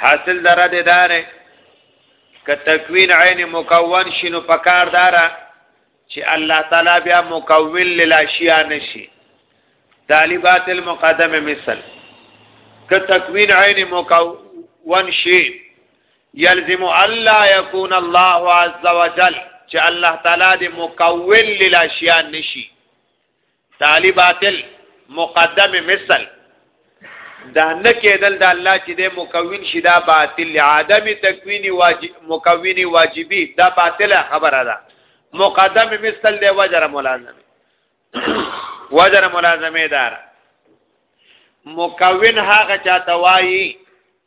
حاصل دره ده داره که تکوین عین مکون شینو پکار داره چې الله تعالی بیا مکون للاشیاء نشي طالبات المقدمه مثل که تکوین عین مکون شي یلزم الله یکون الله عز وجل چې الله تعالی دې مکون للاشیاء نشي تعالی باطل مقدم مثل دا نه کېدل د الله چې د مکون شي دا باطل عدم تکوینی واجب مکونی واجبی دا باطله خبره ده مقدم مثل دی وجر ملازمه وجر ملازمه دار مکون هغه چاته وایي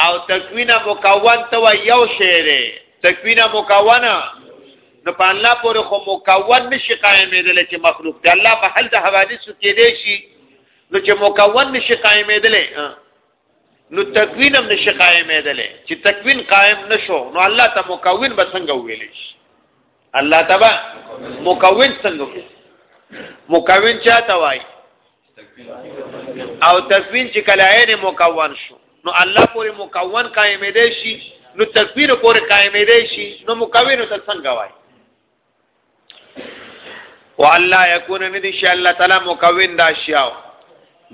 او تکوین مکون ته وای یو شی دی تکوین مکون نو په الله پورې خو مکون نشي قائمېدل چې مخلوق دی الله په حل د حوادثو کې دی شي نو چې مکون نشي قائمېدل نو تکوین هم نشي قائمېدل چې تکوین قائم نشو نو الله ته مکون به څنګه ویل شي الله تبا مکون څنګه مکون چاته وای او تکوین چې کله عین مکون شو نو الله پورې مکون قائمې دی شي نو تکوین پورې قائمې دی شي نو مکون ته څنګه وای والله یکون ندی شي الله تعالی مکون دا شیاو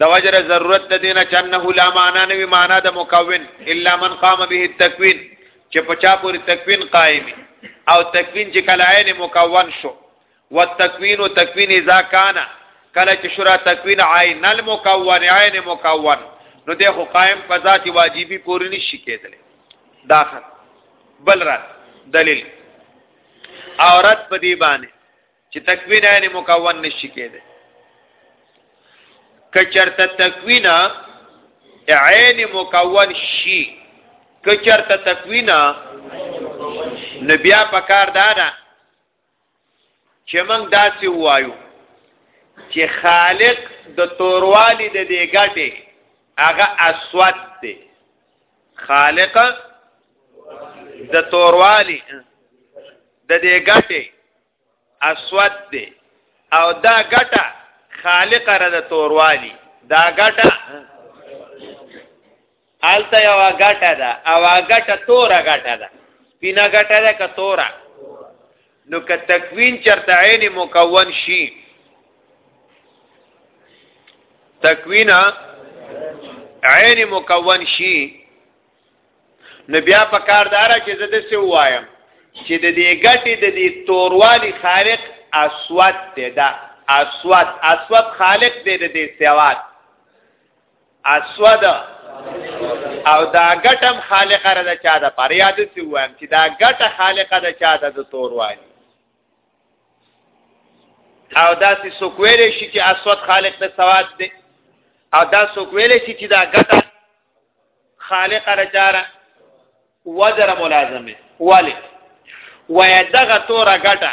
د وجر ضرورت د دینه چنه لا معنا نه وی معنا د مکون الا من قام به التکوین چې پچا پوری تکوین قائم او تکوین چې کله عین مکون شو والتکوین تکوین اذا کان کله چې شرع تکوین عین المکون عین مکون نو د خو قائم په ذات واجبی پوری نشي کېدل داخل بل رات دلیل اورت په دی باندې چې تکوین عین مکون نشي کېدل کچرته تکوین عین مکون شي کچرته تکوین نو بیا پکار دارا چې موږ داسې وایو چې خالق د توروالي د دې ګټه هغه اسود دی خالق د توروالي د دې ګټه اسود دی او دا ګټه خالق را د توروالي دا ګټه آلته یو غټه ده او غټه توره غټه ده سپینه غټه ده که توره نو که تکوین چرته عین مکون شي تکوین عین مکون شي نو بیا په کار دارا چې زه د څه وایم چې د دې غټي د دې توروالي خالق اسود دی دا اسود اسود خالق دی د دې سواد اسود او دا غټم خالق را ده چا ده پر یاد سی وایم چې دا غټه خالق ده چا ده د تور وانی او دا سی سوکویل شي چې اسود خالق ته سواد دی او دا سوکویل شي چې دا غټه خالق را چاره وزر ملازمه ولی وای دغه تور غټه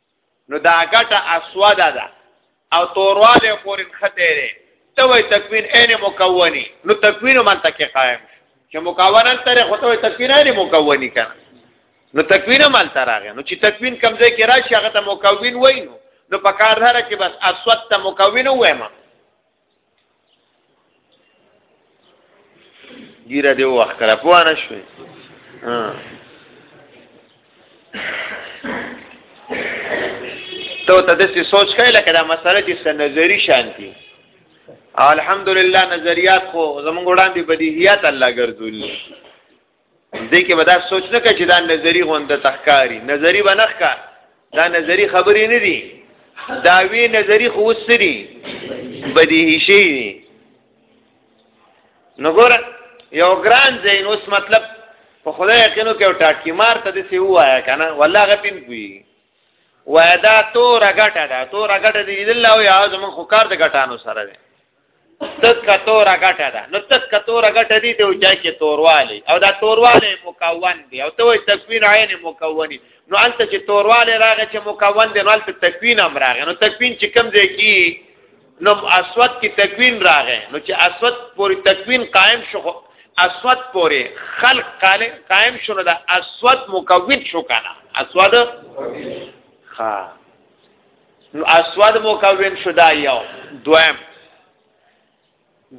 نو دا غټه اسوده ده او تورواله پورې خته لري ته وای تکوین عین مکونی نو تکوین منطق قائم چې مکونن تر خو ته تکوین عین مکونی کنه نو تکوین مال تراغه نو چې تکوین کمزې کې راشي هغه ته مکون وای نو نو په کار دره کې بس اسود ته مکون وایم ګیره دی وخت کرا پوه نه شوي ته ته داسې سوچ کوي لکه دا مسله چې څه نظری شانتي الحمدلله نظریات خو زمونږ وړاندې بدیهیات الله ګرځولي دې کې به دا سوچ نه کوي چې دا نظری غونډه تخکاری نظری به نه ښکار دا نظری خبرې نه دي دا وی نظری خو وسري بدیهی شي دي نو ګور یو ګران زین اوس مطلب په خدای یقینو کې ټاټکی مار ته دې سی وایا کنه والله غپین کوي وایا دا تو رګټه دا تو رګټه دې دل او یا زمون خو کار د غټانو سره دی تک کتور غټه ده نو تک کتور غټه دي ته چا کې تورواله او دا تورواله مکون دي او ته تکوین عین مکونی نو انت چې تورواله راغی چې مکون دي نو انت تکوین هم راغی نو تکوین چې کم ځای کې نو اسود کې تکوین راغی نو چې اسود پوری تکوین قائم شو اسود پوری خلق قائم شو دا اسود مکون شو کنه اسود ها نو اسود مکون شو دا یو دویم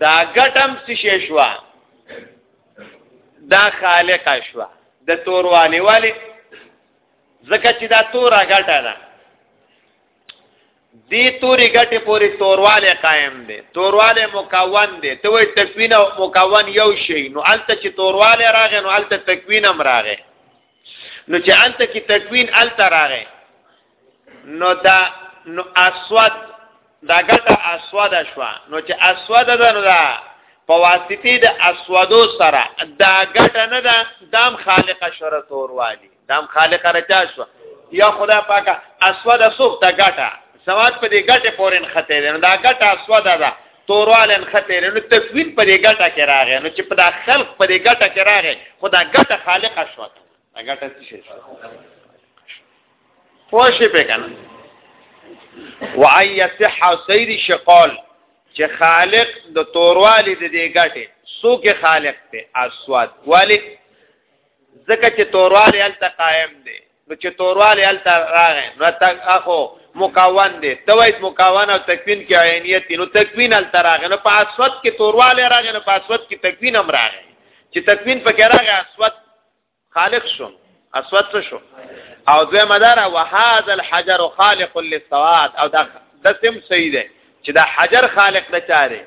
دا ګټم څه شي شو دا خالق شو د تور والی والی ځکه چې دا تور غټه ده دی توري ګټه پوری تورواله قائم دي تورواله مکون دي ته وي تکوین او مکون یو شی نو الته چې تورواله راغې نو الته تکوین هم راغې نو چې الته کې تکوین الته راغې نو دا نو اسود دا ګټه اسود شو نو چې اسود ده نو دا په واسطه د اسودو سره دا ګټه نه ده دام خالق شر تور والی دام خالق رچا شو یا خدا پاکه اسود سوخ ته ګټه سواد په دې ګټه پورین خته ده دا ګټه اسود ده توروالن خته نو تفویض په دې ګټه کې راغی نو چې په دا خلق په دې ګټه کې راغی خدا ګټه خالق شو هغه ته څه شي پوه شي په کنه وعي صح سير شقال چې خالق د توروالي د دې ګټه سوکه خالق ته اسواد والي زکه چې توروالي الته قائم دي نو چې توروالي الته راغې نو تک اخو مکون دي توید مکون او تکوین کې عینیت نو تکوین الته راغې نو په اسواد کې توروالي راغې نو په اسواد کې تکوین هم راغې چې تکوین پکې راغې اسواد خالق شو اسود څه شو او دوی مدار وهذا الحجر خالق للسواد او دا د سم صحیح دی چې دا حجر خالق د چاره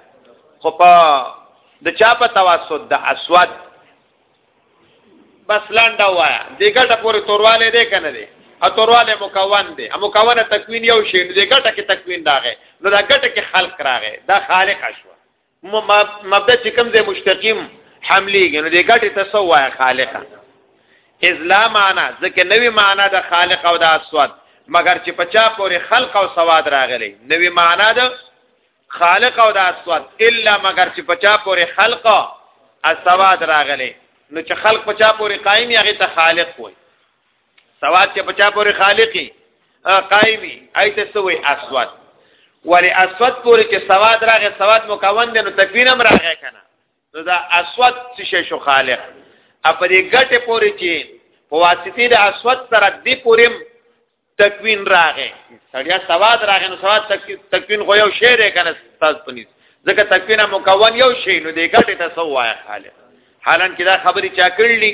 خو په د چا په توسط د اسود بس لاندا وایا دګټه پورې تورواله دی کنه دی او تورواله مکون دی او مکونه تکوین یو شی نو دګټه کې تکوین راغی نو دا ګټه کې خلق راغی دا خالق شو مبدا چې کوم ځای مستقیم حملېږي نو د ګټې ته سو وای خالقه اذ لا معنا ځکه نوې معنا د خالق او د اسود مګر چې پچا پورې خلق او سواد راغلي نوې معنا د خالق او د اسود الا مګر چې پچا پورې خلق او سواد راغلي نو چې خلق پچا پورې قائم یغه ته خالق وای سواد چې بچا پورې خالقي قایمي ایت سوې اسود ولی اسود پورې چې سواد راغې سواد مکون دي نو تکوین هم راغې کنه نو دا اسود څه شو خالق اپرې ګټه پورې چې په واسطه د اسود سره دی پورې تکوین راغې سړیا سواد راغې نو سواد تکوین خو یو شعر کنه استاد پنيس ځکه تکوین مکون یو شی نو دې ګټه ته سو وای خالق حالان کې دا خبرې چا کړلې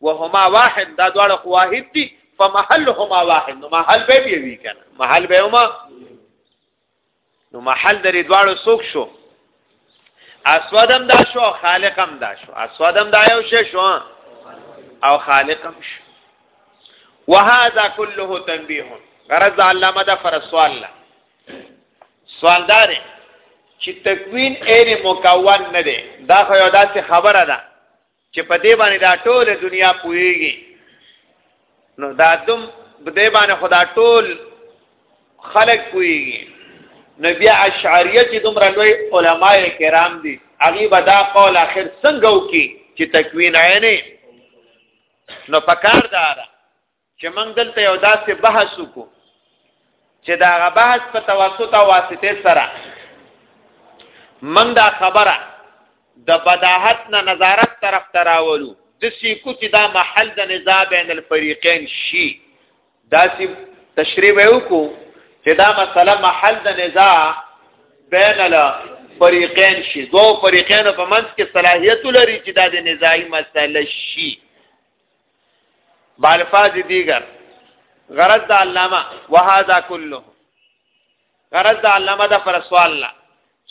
وهما واحد دا دواړه خو واحد دي فمحلهما واحد نو محل به بیا وی کنه محل به هما نو محل درې دواړو سوک شو اسودم دا شو خالقم دا شو اسودم دا یو شی شو او خالقم شو وهذا كله تنبيه غرض علامه دا فر سوال لا سوال دار چې تکوین عین مکون نه دی دا خو یو داسې خبره ده چې په دې باندې دا ټول دنیا پويږي نو دا دم دې باندې خدا ټول خلق پويږي نو بیا اشعریه چې دومره لوی علما کرام دي هغه به دا قول اخر څنګه وکي چې تکوین عینه نو پکار دارا چې موږ دلته یو داسې بحث وکړو چې دا غ بحث په توسط او واسطه سره موږ دا خبره د بداحت نه نظارت طرف ته راولو د سیکو چې دا محل د نزاع بین الفریقین شي دا سی تشریح وکړو چې دا مسله محل د نزاع بین الفریقین شي دوه فریقین په منځ کې صلاحیت لري چې دا د نزاعي مسله شي بالفاظ دیگر غرض د علامه وهذا كله غرض د علامه د پر سوال لا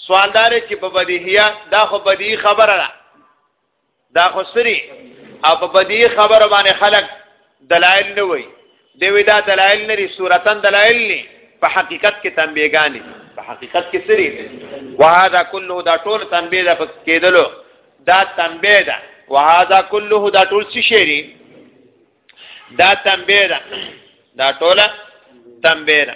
سوال دار چې په بدیهیا دا خو بدی خبره ده دا خو سری او په بدی خبره باندې خلق دلایل نه وای دی وی دا دلایل نه دي صورتن دلایل نه په حقیقت کې تنبیهګانی په حقیقت کې سری وهذا كله دا ټول تنبیه ده په کېدلو دا تنبیه ده وهذا كله دا ټول څه شری دا تنبیه ده دا ټول تنبیه ده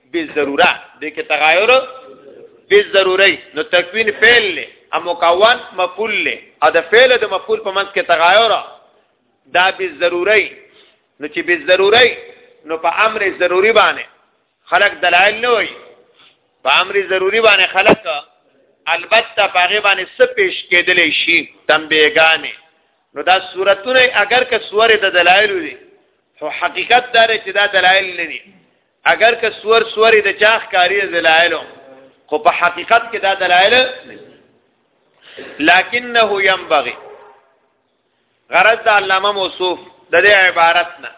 بالضروره دې کې تغایر بالضروري نو تکوین فعل له ا مکون مفعول له ا د فعل د مفعول په منځ کې تغایر دا بالضروري نو چې بالضروري نو په امر ضروری باندې خلق دلایل نه وي په امر ضروری باندې خلق البته پاغه باندې څه پیش کېدلې شي تنبیهګانې نو دا صورتونه اگر که سوره د دلایل دي خو حقیقت دا چې دا دلایل نه دي اگر که سور سوري د چا ښکاری دلایل خو په حقیقت کې دا دلایل لکنه ينبغي غرض د علامه موصوف د دې عبارت نه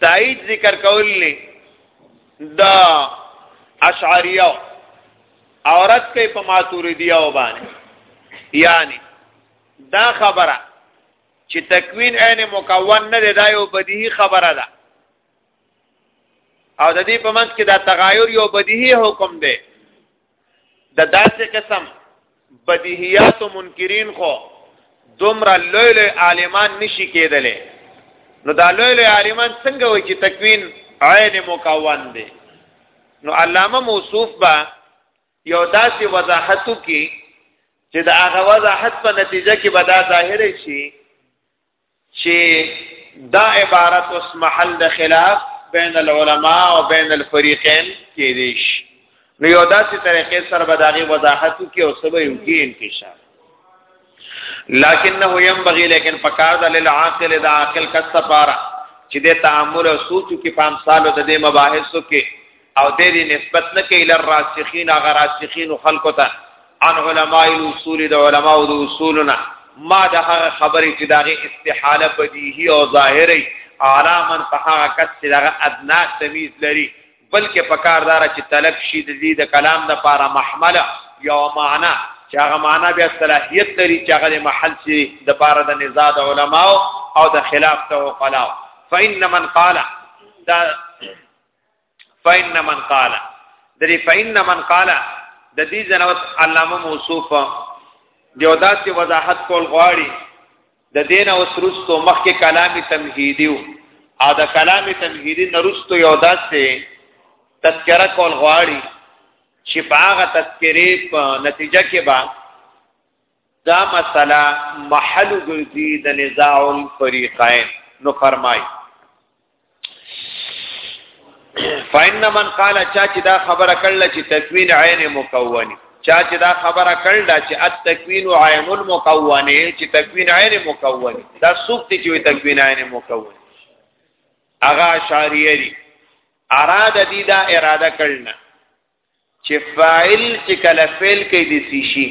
تایید ذکر کول نه دا اشعریه عورت کې په ماتوریدیه وبانه یعنی دا خبره چې تکوین عین مکون نه دی دا یو بدیهی خبره ده او د دې په منځ کې دا تغایر یو بدیهی حکم دی د داسې قسم بدیهیات او منکرین خو دومره لوی لوی عالمان نشي کېدلی نو دا لوی لوی عالمان څنګه وایي چې تکوین عین مکون دی نو علامه موصوف با یو داسې وضاحتو کې چې د هغه وضاحت په نتیجه کې به دا ظاهر شي چې دا عبارت اوس محل د خلاف بین العلماء او بین الفریقین کې دي نو یو داسې طریقې سره به داغي وضاحت کې او سبا یو کې انتشار لکنه ينبغي لیکن پکار د للعاقل د عاقل کس لپاره چې د تعامل او سوچ کې په امثال د دې مباحثو کې او د دې نسبت نه کوي لر راسخین هغه راسخین خلکو ته ان علماء الاصول د علماء د اصولنا ما د هغه خبرې چې دغه استحاله بدیهی او ظاهری عالمن په هغه کس چې دغه ادنا تمیز لري بلکې په کاردار چې طلب شي د دې د کلام د پاره محمله یو معنا چې هغه معنا بیا صلاحیت لري چې هغه محل شي د پاره د نزاع د علماو او د خلاف ته وقلاو فإن من قال دا فإن من قال درې فإن من قال د دې جنوت علامه موصوف یو داسې وضاحت کول غواړي د دین او سرستو مخکې کلام تمهیدی او د کلام تمهیدی نرستو یو داسې تذکرہ کول غواړي چې باغه تذکرې په نتیجه کې با دا مسله محل ګرځي د نزاع الفريقين نو فرمای فإن من قال چا چې دا خبره کړل چې تکوین عین مکونی چا چې دا خبره کړل چې التکوین عین المکونی چې تکوین عین مکونی دا سوق دي چې تکوین عین مکونی اغا شاریری اراده دی دا اراده کړل چې فاعل چې کله فعل کوي د سیشي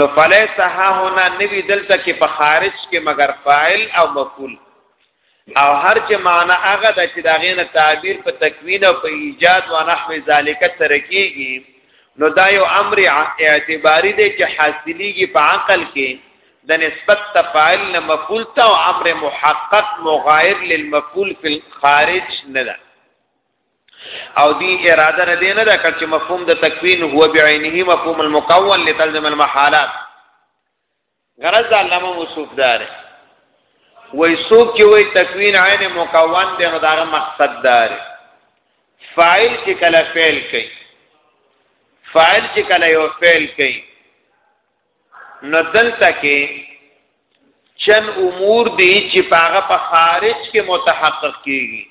نو فلیس ها هنا نوی دلته کې په خارج کې مگر فاعل او مفعول او هر چې معنا هغه د چې داغې نه تعبیر په تکوین او په ایجاد و نحو ذالک سره کیږي نو دا یو امر اعتباری دی چې حاصلېږي په عقل کې د نسبت تفاعل نه مفعول ته او امر محقق مغایر للمفعول فی الخارج نه ده او دی اراده نه دی نه دا کړ چې مفهوم د تکوین هو بعینه مفهوم المکون لتلزم المحالات غرض علامه موصوف دار وای سوق چې وای تکوین عین مکون دی نو دا مقصد دار فاعل چې کله فعل کوي فاعل چې کله یو فعل کوي نو دلته کې چن امور دی چې پاغه په خارج کې متحقق کیږي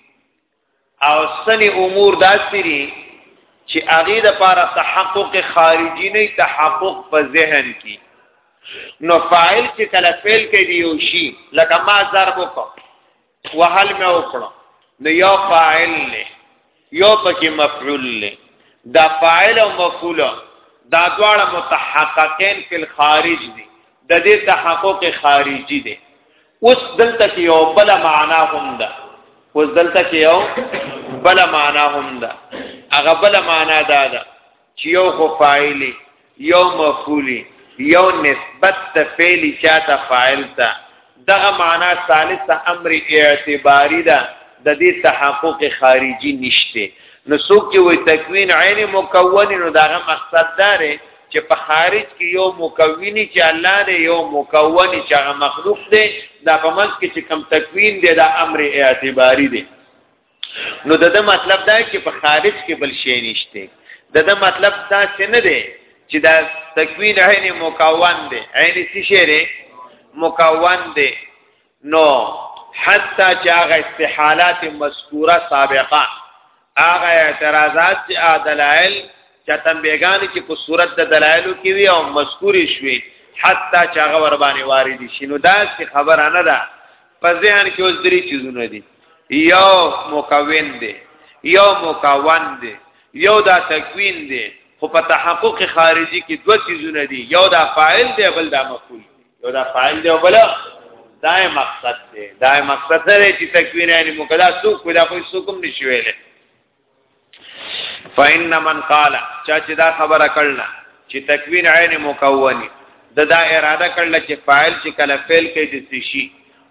او سنی امور داسری چې هغه د پاره تحقق خارجي نه تحقق په ذهن کې نو فاعل چې کله فعل کې دی یو شی لکه ما ضرب وکړ وهل مې وکړ نو یو فاعل نه یو پکې مفعول نه دا فاعل او مفعول دا دواړه متحققین فی الخارج دي د دې تحقق خارجي دي اوس دلته کې یو بل معنا هم ده اوس دلته کې یو بل معنا هم ده هغه بل معنا دا ده چې یو خو فاعل یو مفعول یو نسبت ته فعل چاته فاعل ته دغه معنا ثالثه امر اعتباری ده د دې تحقق خارجي نشته نو څوک چې وي تکوین عین مکون نو دغه مقصد داره چې په خارج کې یو مکونی چې الله دی یو مکونی چې هغه مخلوق دی دا په منځ کې چې کم تکوین دی دا امر اعتباری دی نو د دې مطلب دا چې په خارج کې بل شی نشته د دې مطلب دا څه نه دی چې دا تکوین عین مکون دی عین څه شی دی مکون دی نو حتی چې هغه استحالات مذکوره سابقه هغه اعتراضات چې دلایل چې تنبیهګان کې په صورت د دلایلو کې وی او مذکورې شوي حتی چې هغه ور باندې وارد شي نو دا څه خبره نه ده په ذهن کې اوس درې چیزونه دي یو مکون دی یو مکون دی یو دا تکوین دی خو په تحقق خارجي کې دوه چیزونه دي یو دا فاعل دی بل دا مفعول دی یو دا فاعل دی او بل دا مقصد دی دا مقصد سره چې تکوین یعنی مقدار سوق پیدا کوي سوق هم نشي ویلې فإن من قال چا چې دا خبره کړل چې تکوین عین مکونی د دا اراده کړل چې فاعل چې کله فعل کې د شي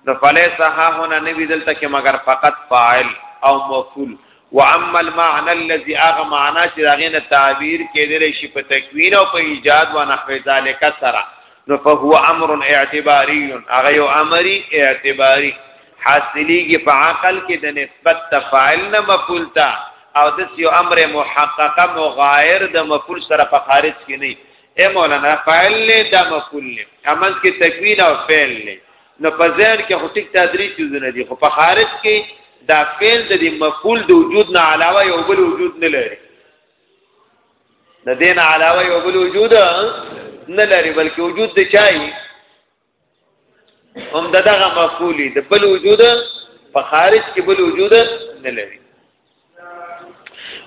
نو فلیس ها هنا نوی دلته کې مگر فقط فاعل او مفعول واما المعنى الذي اغه معنا چې داغه نه تعبیر کېدل شي په تکوین او په ایجاد و نحو ذالک سره نو فهو امر اعتباری هغه یو امری اعتباری حاصلیږي په عقل کې د نسبت تفاعل نه مفعول تا او د یو امر محققه مغایر د مفعول سره په خارج کې نه اے مولانا فاعل له د مفعول له عمل کې تکوین او فعل له نو په ځان کې خو ټیک تدری چیزونه دي خو په خارج کې دا فعل د دې مفعول د وجود نه علاوه یو بل وجود نه لري د دین علاوه یو بل وجود نه لري بلکې وجود د چای هم دغه مفعولی د بل وجود په خارج کې بل وجود نه لري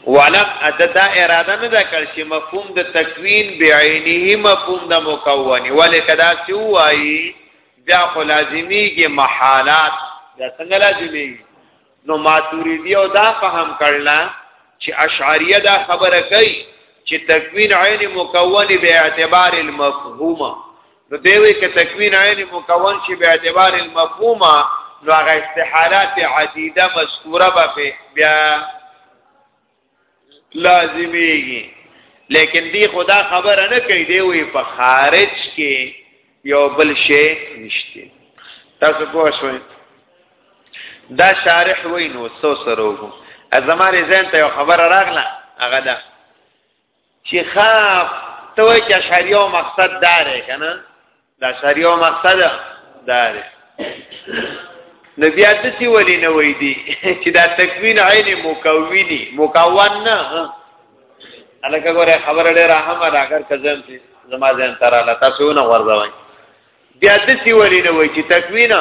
ولم اددا اراده نه دا کړ چې مفهوم د تکوین بعینه مفهوم د مکونی ولې کدا سی وایي بیا خو لازمی کې محالات دا څنګه لازمی نو ماتوریدی او دا فهم کړل چې اشعریه دا خبره کوي چې تکوین عین مکون به اعتبار المفهوم نو دیوی که تکوین عین مکون شي به اعتبار المفهومه نو هغه استحالات عدیده مذکوره به بیا لازمیږي لیکن دی خدا خبره نه کوي دی وی په خارج کې یو بل شی نشته تاسو پوه شئ دا شارح وای نو سو سره وګو ازماره زین ته خبر راغله هغه ده چې خاف ته وای چې شریعو مقصد داره کنه دا شریعو مقصد داره نو بیا د سی ولې نه وای دي چې دا تکوین عین مکونی مکون نه الکه ګوره خبره ډیره اهمه ده اگر کزم چې زما ځان تر الله تاسو نه ورځوي بیا د سی ولې نه وای چې تکوین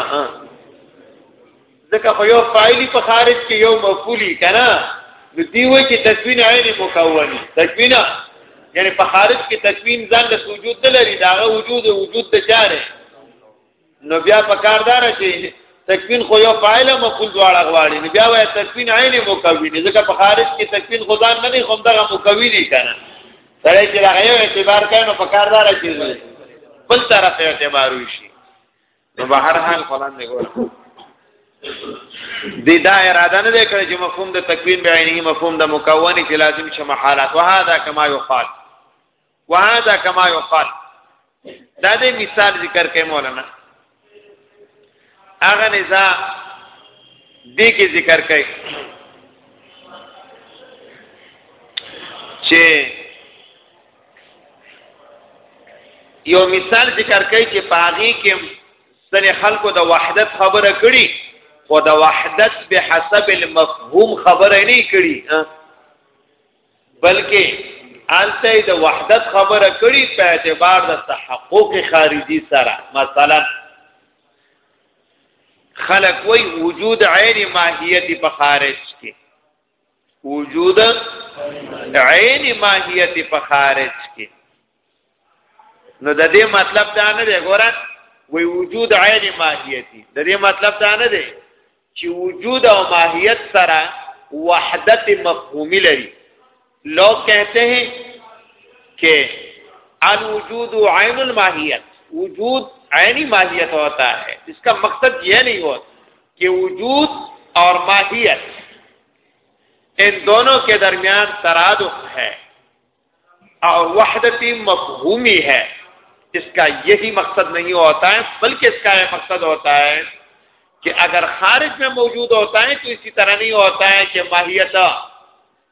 ځکه خو یو فاعلی په خارج کې یو مفعولی کنه نو دی وای چې تکوین عین مکونی تکوین یعنی په خارج کې تکوین ځان له وجود نه لري دا وجود وجود د چاره نو بیا په کاردار شي تکوین خو یو فاعل مفعول دواړه غواړي نو بیا وای تکوین عین مکونی ځکه په خارج کې تکوین خدان نه نه کوم دغه مکونی کنه سره چې هغه اعتبار کوي نو په کاردار شي بل طرف اعتبار وشي نو به هر حال فلان دی ګور دی دا اراده نه کړې چې مفهوم د تکوین به عیني مفهوم د مکونی چې لازم شمه حالات وهذا کما یقال وهذا کما یقال دا دې مثال ذکر کوي مولانا اغه نزا دې کې ذکر کوي چې یو مثال ذکر کوي چې پاغي کې ځنې خلکو د وحدت خبره کړي خو د وحدت به حسب المفهوم خبره نه کړي بلکې انته د وحدت خبره کړي په اعتبار د تحقق خارجي سره مثلا خلق وی وجود عین ماهیت په خارج کې وجود عین ماهیت په خارج کې نو د دې مطلب دا نه دی ګوره وی وجود عین ماهیتی د دې مطلب دا نه دی چې وجود او ماهیت سره وحدت مفهومی لري لوگ کہتے ہیں کہ الوجود عین الماهیت وجود عینی ماهیت ہوتا ہے اس کا مقصد یہ نہیں ہوتا کہ وجود اور ماہیت ان دونوں کے درمیان تراد ہے اور وحدتی مفہومی ہے اس کا یہی مقصد نہیں ہوتا ہے بلکہ اس کا یہ مقصد ہوتا ہے کہ اگر خارج میں موجود ہوتا ہے تو اسی طرح نہیں ہوتا ہے کہ ماہیت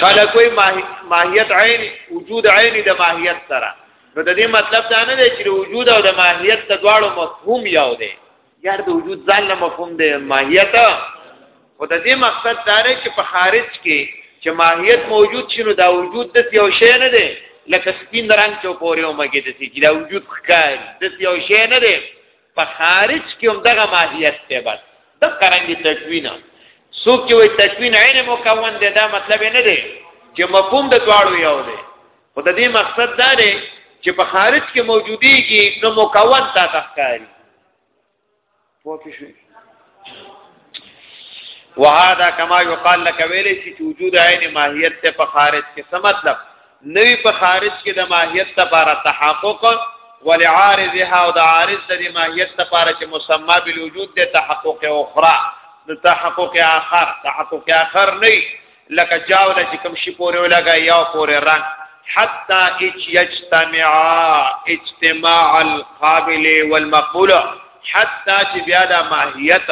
خلق وی ماهیت عین وجود عین د ماهیت سره نو د دې مطلب دا نه دی چې وجود او د ماهیت ته دواړو مفهوم یو دی یار د وجود ځان له مفهوم دی ماهیت او د دې مقصد دا دی چې په خارج کې چې ماهیت موجود شنو دا وجود د یو شی نه دی لکه سپین رنگ چې پورې ومګې د چې دا وجود ښکاري د یو شی نه دی په خارج کې هم دغه ماهیت دی بس د قرنګي تکوینه څوک چې وایي تکوین عین مکون دی دا مطلب نه دی چې مفهوم د دواړو یو دی خو د دې مقصد دا دی چې په خارج کې موجودي کې نو مکون تا تخکاری پوه شئ وهذا كما يقال لك ویلې چې وجود عین ماهیت ته په خارج کې څه مطلب نوی په خارج کې د ماهیت لپاره تحقق ولعارضها او د عارض د ماهیت لپاره چې مسمى بالوجود د تحقق اخرى د تحقق اخر تحقق اخر نه لکه جاوله چې کوم شي پورې ولګا یا پورې رنگ حتا اچ یجتمعا اجتماع القابل والمقبول حتا چې بیا د ماهیت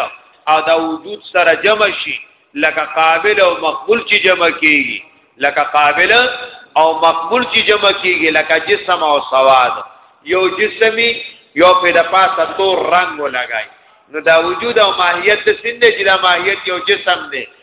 او د وجود سره جمع شي لکه قابل او مقبول چې جمع کیږي لکه قابل او مقبول چې جمع کیږي لکه جسم او سواد یو جسمی یو په د پاسه تور رنگ ولګای نو دا وجود او ماهیت د سند چې دا ماهیت یو جسم دی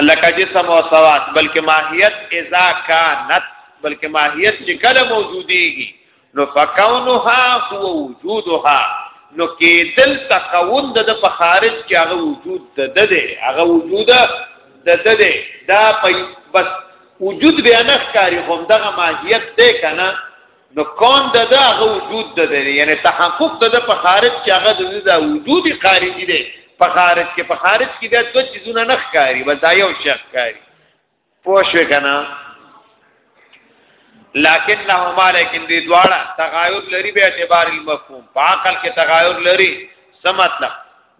لکه جسم او سواد بلکې ماهیت اذا كانت بلکې ماهیت چې کله موجوديږي نو فکونها هو وجودها نو کېدل تکون د په خارج کې هغه وجود د ده هغه وجود د ده دا په بس وجود به نه ښکاری هم دغه ماهیت ده کنه نو کون د دا غو وجود د دی یعنی تحقق د په خارج کې هغه د دا وجود خارجي دی په خارج کې په خارج کې بیا دوه چیزونه نه ښکاری بس دا یو شخص ښکاری پوه شو کنه لکنهما لیکن دی دواړه تغایر لري به اعتبار المفهوم په عقل کې تغایر لري څه مطلب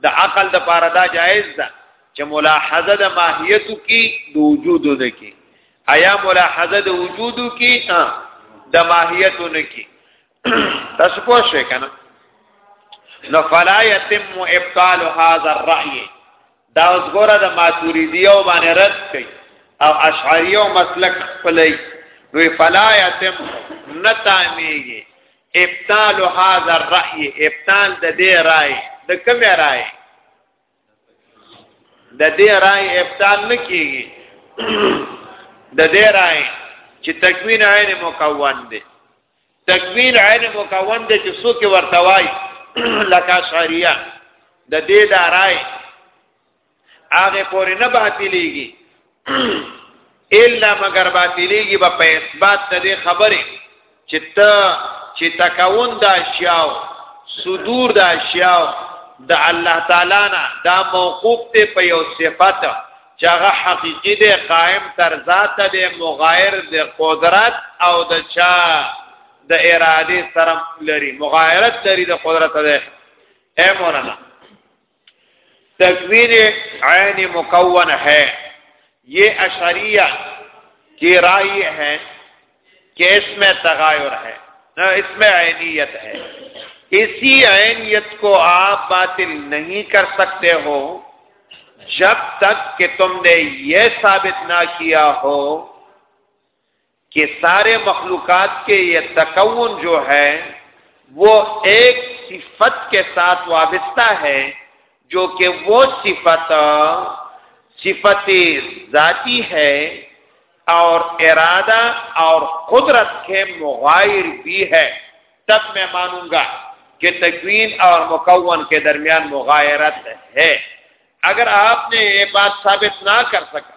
د عقل د پاره دا جایز ده چې ملاحظه د ماهیت کی د وجود د کی ایا ملاحظه د وجودو کی د ماهیتونو کی تاسو پوه شئ کنه نو فلا یتم ابطال هذا الرأي دا اوس ګوره د ماتوریدی او باندې رد کړي او اشعری او مسلک خپلې نو فلا یتم نتامیږي ابطال هذا الرأي ابطال د دې رائے د کومه رائے د دې رائے ابطال نه کیږي د دې رائے چې تکوین عین مکون دی تکوین عین مکون دی چې څوک ورته وای لکه شریعه د دې د رائے هغه پورې نه باطلېږي الا مگر باطلیږي په اثبات د دې خبره چې ته چې تکون د اشیاء صدور د اشیاء د الله تعالی نه دا موقوف ته په یو صفت چې هغه حقيقي دی قائم تر ذات دی مغایر د قدرت او د چا د اراده سره لري مغایرت لري د قدرت ده اے مولانا تکوین عین مکون ہے یہ اشریہ کی رائے کہ اس اس میں میں ہے ہے عینیت اسی عینیت کو آپ باطل نہیں کر سکتے ہو جب تک کہ تم نے یہ ثابت نہ کیا ہو کہ سارے مخلوقات کے یہ تکون جو ہے وہ ایک صفت کے ساتھ وابستہ ہے جو کہ وہ صفت صفت ذاتی ہے اور ارادہ اور قدرت کے مغائر بھی ہے تب میں مانوں گا کہ تکوین اور مکون کے درمیان مغائرت ہے اگر آپ نے یہ بات ثابت نہ کر سکا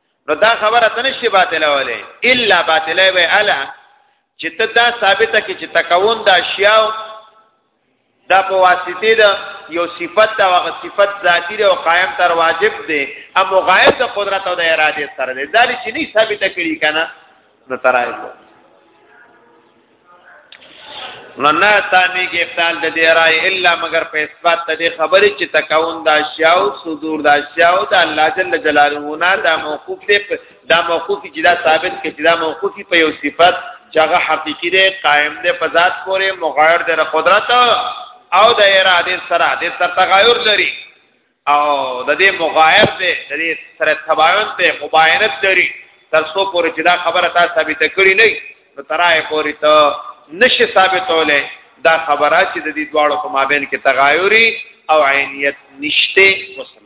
نو دا خبره ته نشي باطله ولې الا باطله وي الا چې ته دا ثابته کې چې تکون د اشیاء دا په واسطه ده یو صفت دا وغه صفت ذاتی ده او قائم تر واجب ده او مغایب د قدرت او د اراده سره ده دا چې نه ثابته کړي کنه نو ترایته نو نه تانیږي ابطال د دې رائے الا مگر په اثبات د دې خبرې چې تکون د اشیاء او صدور د اشیاء او د الله جل جلاله نه دا موقوف دی دا موقوف چې دا ثابت کې چې دا موقوف په یو صفت چې هغه حقيقي دی قائم دی په ذات پورې مغایر دی قدرت او د اراده سره د تغایر لري او د دې مغایر دی د دې سره تباین ته مباینت لري تر څو پورې چې دا خبره تا ثابت کړی نه نو ترای پورې ته نشي ثابتولې دا خبره چې د دې دواړو په مابین کې تغایوري او عینیت نشته وسلم